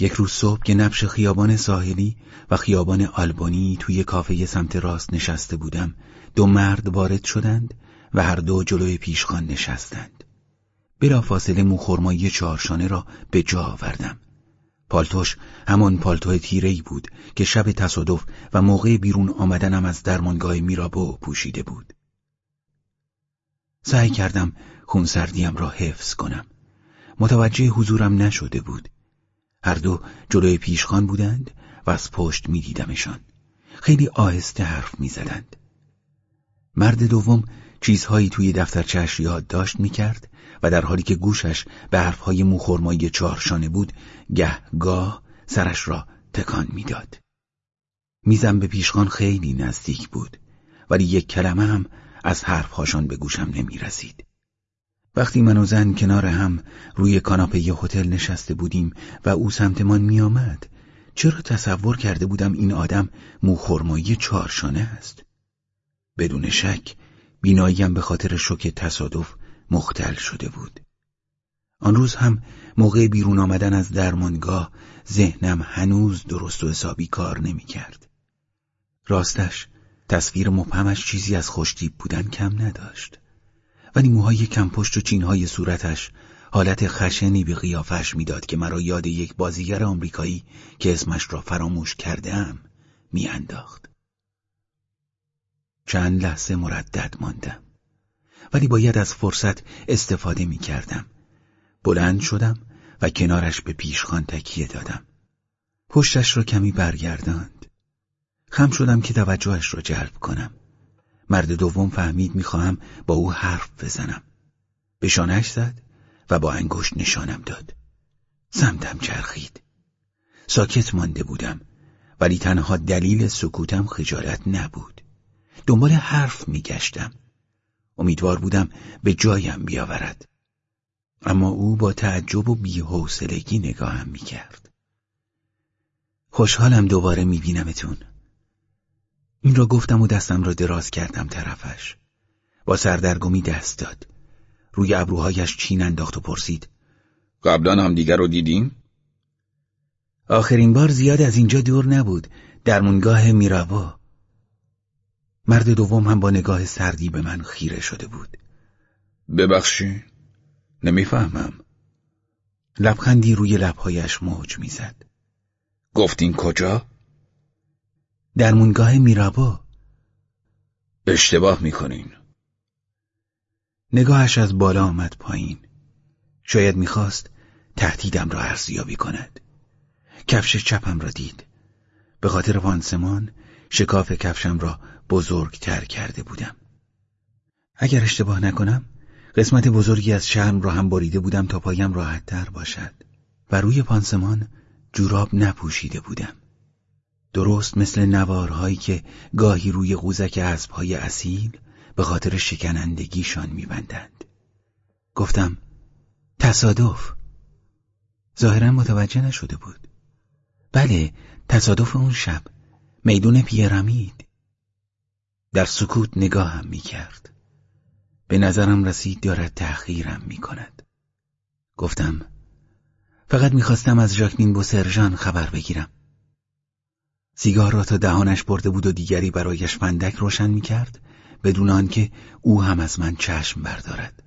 یک روز صبح که نبش خیابان ساحلی و خیابان آلبانی توی کافه سمت راست نشسته بودم دو مرد وارد شدند و هر دو جلوی پیشخان نشستند. بلا فاصله موخورمایی چهارشانه را به جا آوردم. پالتوش همان پالتو تیرهی بود که شب تصادف و موقع بیرون آمدنم از درمانگاه میرابو پوشیده بود. سعی کردم خونسردیم را حفظ کنم. متوجه حضورم نشده بود. هر دو جلوی پیشخان بودند و از پشت میدیدمشان خیلی آهسته حرف می‌زدند مرد دوم چیزهایی توی دفترچهش یادداشت می‌کرد و در حالی که گوشش به حرفهای موخورمایی چهارشانه بود گهگاه سرش را تکان می‌داد. میزم به پیشخان خیلی نزدیک بود ولی یک کلمه هم از حرفهاشان به گوشم نمی رسید. وقتی من و زن کنار هم روی کاناپه هتل نشسته بودیم و او سمتمان می آمد چرا تصور کرده بودم این آدم موخورمایی چهارشانه است؟ بدون شک بیناییم به خاطر شوک تصادف مختل شده بود آن روز هم موقع بیرون آمدن از درمانگاه ذهنم هنوز درست و حسابی کار نمی کرد. راستش تصویر مبهمش چیزی از خوشتیب بودن کم نداشت ولی موهای کمپشت و چینهای صورتش حالت خشنی به قیافش می‌داد که مرا یاد یک بازیگر آمریکایی که اسمش را فراموش کردهام میانداخت. چند لحظه مردد ماندم ولی باید از فرصت استفاده می کردم. بلند شدم و کنارش به پیشخان تکیه دادم. پشتش را کمی برگرداند. خم شدم که توجهش را جلب کنم. مرد دوم فهمید می‌خواهم با او حرف بزنم. به شانش زد و با انگشت نشانم داد. سمتم چرخید. ساکت مانده بودم ولی تنها دلیل سکوتم خجالت نبود. دنبال حرف میگشتم. امیدوار بودم به جایم بیاورد. اما او با تعجب و بیحوصلگی نگاهم می‌کرد. خوشحالم دوباره میبینمتون. این را گفتم و دستم را دراز کردم طرفش. با سردرگمی دست داد. روی ابروهایش چین انداخت و پرسید. قبلا هم دیگر رو دیدیم؟ آخرین بار زیاد از اینجا دور نبود. در منگاه میراوا. مرد دوم هم با نگاه سردی به من خیره شده بود. ببخشی؟ نمی‌فهمم. لبخندی روی لبهایش موج می‌زد. گفتین کجا؟ در مونگاه میرابا. اشتباه می‌کنین. نگاهش از بالا آمد پایین. شاید می‌خواست تهدیدم را ارزیابی کند. کفش چپم را دید. به خاطر پانسمان شکاف کفشم را بزرگتر کرده بودم. اگر اشتباه نکنم قسمت بزرگی از شرم را هم بریده بودم تا پایم راحت تر باشد و روی پانسمان جوراب نپوشیده بودم درست مثل نوارهایی که گاهی روی قوزک اسبهای اصیل به خاطر شکنندگیشان میبندند. گفتم تصادف. ظاهرا متوجه نشده بود. بله تصادف اون شب میدون پیرامید. در سکوت نگاهم می‌کرد. به نظرم رسید دارد تأخیرم می کند. گفتم فقط می‌خواستم از ژاکلین بوسرژان خبر بگیرم. سیگار را تا دهانش برده بود و دیگری برایش فندک روشن می‌کرد بدون آنکه او هم از من چشم بردارد.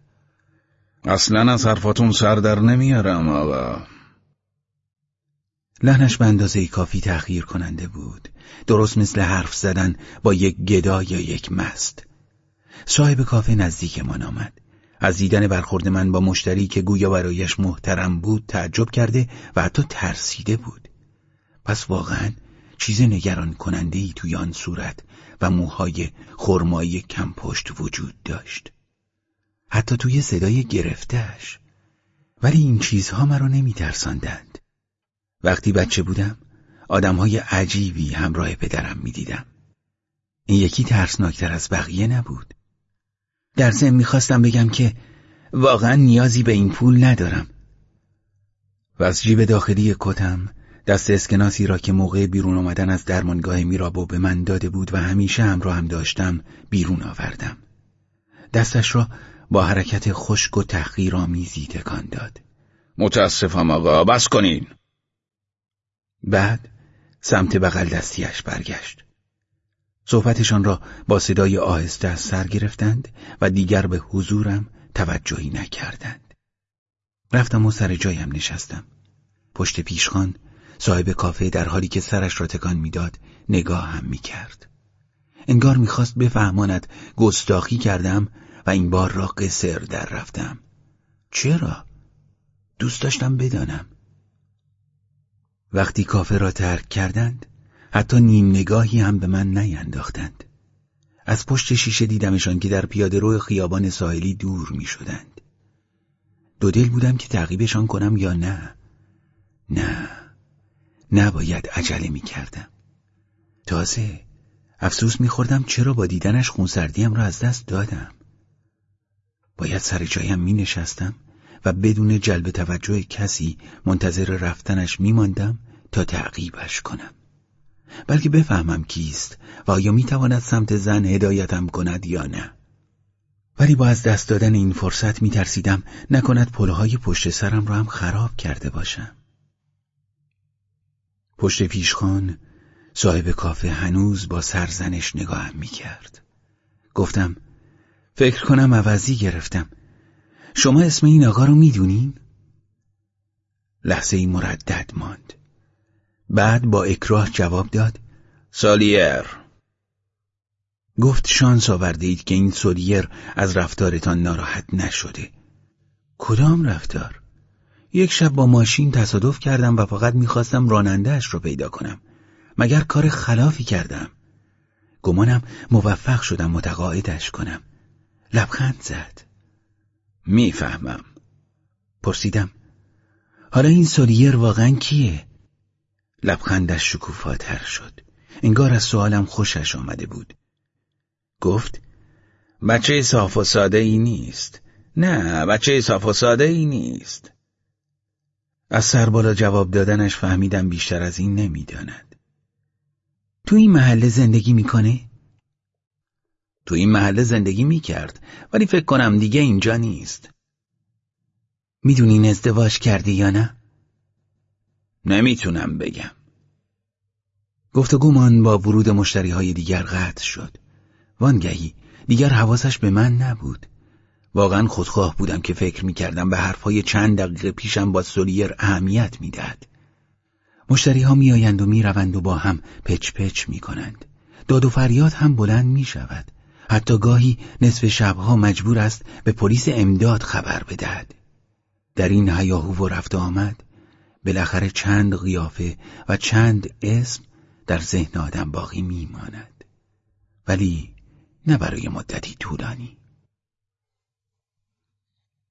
اصلا از حرفاتون سر در نمیارم آقا. لحنش به اندازه کافی تأخیر کننده بود. درست مثل حرف زدن با یک گدا یا یک مست. صاحب کافه نزدیکمان آمد از دیدن برخورد من با مشتری که گویا برایش محترم بود تعجب کرده و حتی ترسیده بود پس واقعا چیز نگران کننده ای توی آن صورت و موهای خرمایی کم پشت وجود داشت حتی توی صدای گرفتهش ولی این چیزها مرا نمی ترساندند. وقتی بچه بودم آدمهای عجیبی همراه پدرم می دیدم. این یکی ترسناکتر از بقیه نبود در ضمن می‌خواستم بگم که واقعا نیازی به این پول ندارم و از جیب داخلی کتم دست اسکناسی را که موقع بیرون آمدن از درمانگاه میرابو به من داده بود و همیشه همراه هم داشتم بیرون آوردم. دستش را با حرکت خشک و تحقیرآمیزی تکان داد. متاسفم آقا بس کنین. بعد سمت بغل دستیش برگشت. صحبتشان را با صدای آهسته از سر گرفتند و دیگر به حضورم توجهی نکردند. رفتم و سر جایم نشستم. پشت پیشخان صاحب کافه در حالی که سرش را تکان می‌داد نگاه هم می‌کرد. انگار می‌خواست بفهماند گستاخی کردم و این بار را قصر در رفتم. چرا؟ دوست داشتم بدانم. وقتی کافه را ترک کردند حتی نیم نگاهی هم به من نینداختند. از پشت شیشه دیدمشان که در پیاده روی خیابان ساحلی دور می شدند دو دل بودم که تعقیبشان کنم یا نه. نه. نباید عجله می کردم تازه افسوس می خوردم چرا با دیدنش خونسردیم را از دست دادم. باید سر جایم می نشستم و بدون جلب توجه کسی منتظر رفتنش می ماندم تا تعقیبش کنم. بلکه بفهمم کیست و آیا می تواند سمت زن هدایتم کند یا نه. ولی با از دست دادن این فرصت می ترسیدم نکند پلهای پشت سرم را هم خراب کرده باشم. پشت پیشخان صاحب کافه هنوز با سرزنش نگاهم می کرد گفتم فکر کنم عوضی گرفتم. شما اسم این آقا رو می‌دونین؟ لحظه ای مردد ماند. بعد با اکراه جواب داد سالیر. گفت شانس آورده اید که این سولیر از رفتارتان ناراحت نشده. کدام رفتار؟ یک شب با ماشین تصادف کردم و فقط می‌خواستم رانندهش رو پیدا کنم. مگر کار خلافی کردم؟ گمانم موفق شدم متقاعدش کنم. لبخند زد. می‌فهمم. پرسیدم. حالا این سولیر واقعا کیه؟ لبخندش شکوفاتر شد. انگار از سوالم خوشش آمده بود. گفت بچه صاف و ساده ای نیست. نه بچه صاف و ساده ای نیست. از سربالا جواب دادنش فهمیدم بیشتر از این نمی‌داند. تو این محله زندگی می‌کنه؟ تو این محله زندگی می‌کرد ولی فکر کنم دیگه اینجا نیست. می‌دونین ازدواج کردی یا نه؟ نمی‌تونم بگم. گفتگومان با ورود مشتری های دیگر قطع شد. وانگهی دیگر حواسش به من نبود. واقعا خودخواه بودم که فکر می‌کردم به حرفهای چند دقیقه پیشم با سولیر اهمیت می‌دهد. مشتری ها میآیند و می‌روند و با هم پچ پچ می‌کنند. داد و فریاد هم بلند می شود حتی گاهی نصف شبها مجبور است به پلیس امداد خبر بدهد. در این هیاهو و رفت آمد بالاخره چند قیافه و چند اسم در ذهن آدم باقی میماند. ولی نه برای مدتی طولانی.